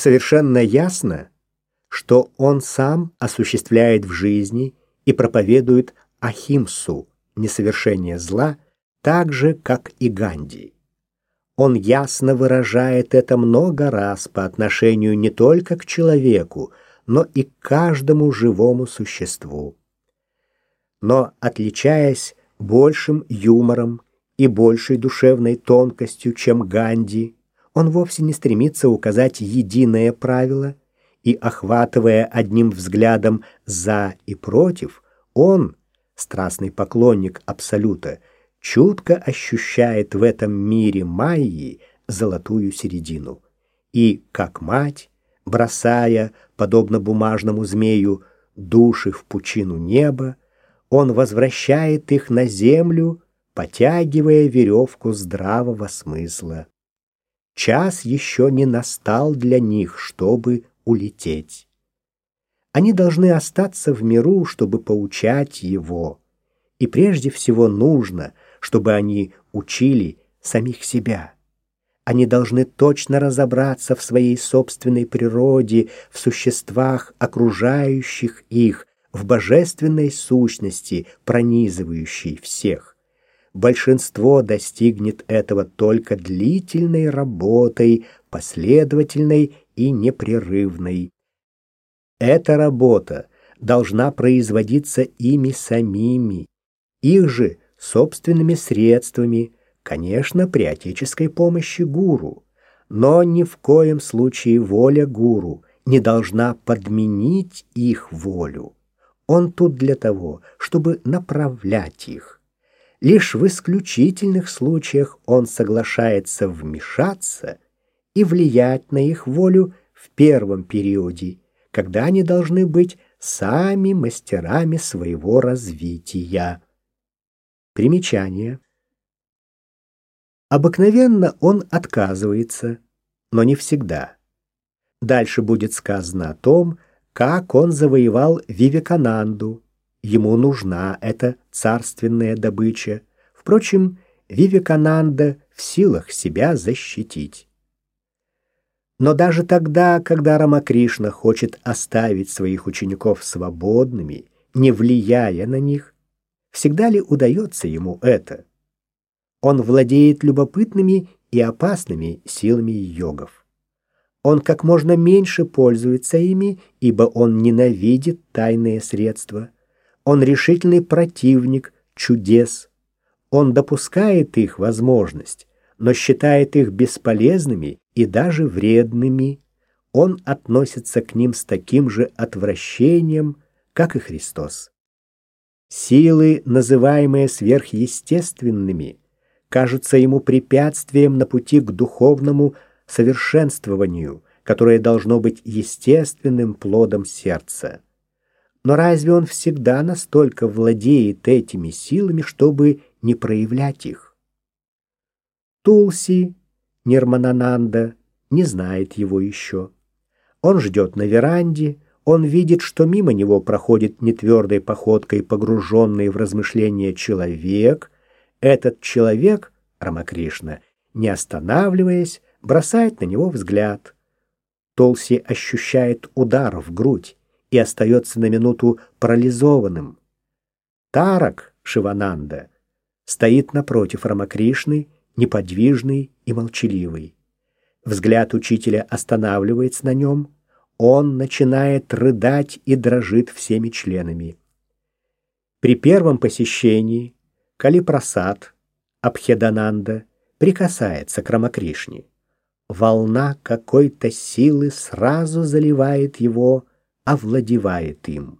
Совершенно ясно, что он сам осуществляет в жизни и проповедует ахимсу, несовершение зла, так же, как и Ганди. Он ясно выражает это много раз по отношению не только к человеку, но и к каждому живому существу. Но, отличаясь большим юмором и большей душевной тонкостью, чем Ганди, он вовсе не стремится указать единое правило, и, охватывая одним взглядом «за» и «против», он, страстный поклонник Абсолюта, чутко ощущает в этом мире Майи золотую середину. И, как мать, бросая, подобно бумажному змею, души в пучину неба, он возвращает их на землю, потягивая веревку здравого смысла. Час еще не настал для них, чтобы улететь. Они должны остаться в миру, чтобы поучать его. И прежде всего нужно, чтобы они учили самих себя. Они должны точно разобраться в своей собственной природе, в существах, окружающих их, в божественной сущности, пронизывающей всех. Большинство достигнет этого только длительной работой, последовательной и непрерывной. Эта работа должна производиться ими самими, их же собственными средствами, конечно, при отеческой помощи гуру, но ни в коем случае воля гуру не должна подменить их волю. Он тут для того, чтобы направлять их. Лишь в исключительных случаях он соглашается вмешаться и влиять на их волю в первом периоде, когда они должны быть сами мастерами своего развития. Примечание. Обыкновенно он отказывается, но не всегда. Дальше будет сказано о том, как он завоевал Вивекананду. Ему нужна эта царственная добыча. Впрочем, Вивекананда в силах себя защитить. Но даже тогда, когда Рамакришна хочет оставить своих учеников свободными, не влияя на них, всегда ли удается ему это? Он владеет любопытными и опасными силами йогов. Он как можно меньше пользуется ими, ибо он ненавидит тайные средства. Он решительный противник чудес. Он допускает их возможность, но считает их бесполезными и даже вредными. Он относится к ним с таким же отвращением, как и Христос. Силы, называемые сверхъестественными, кажутся ему препятствием на пути к духовному совершенствованию, которое должно быть естественным плодом сердца. Но разве он всегда настолько владеет этими силами, чтобы не проявлять их? Тулси, Нирманананда, не знает его еще. Он ждет на веранде, он видит, что мимо него проходит нетвердой походкой погруженный в размышления человек. Этот человек, Рамакришна, не останавливаясь, бросает на него взгляд. Толси ощущает удар в грудь и остается на минуту парализованным. Тарак Шивананда стоит напротив Рамакришны, неподвижный и молчаливый. Взгляд учителя останавливается на нем, он начинает рыдать и дрожит всеми членами. При первом посещении Калипрасад Абхедананда прикасается к Рамакришне волна какой-то силы сразу заливает его, овладевает им.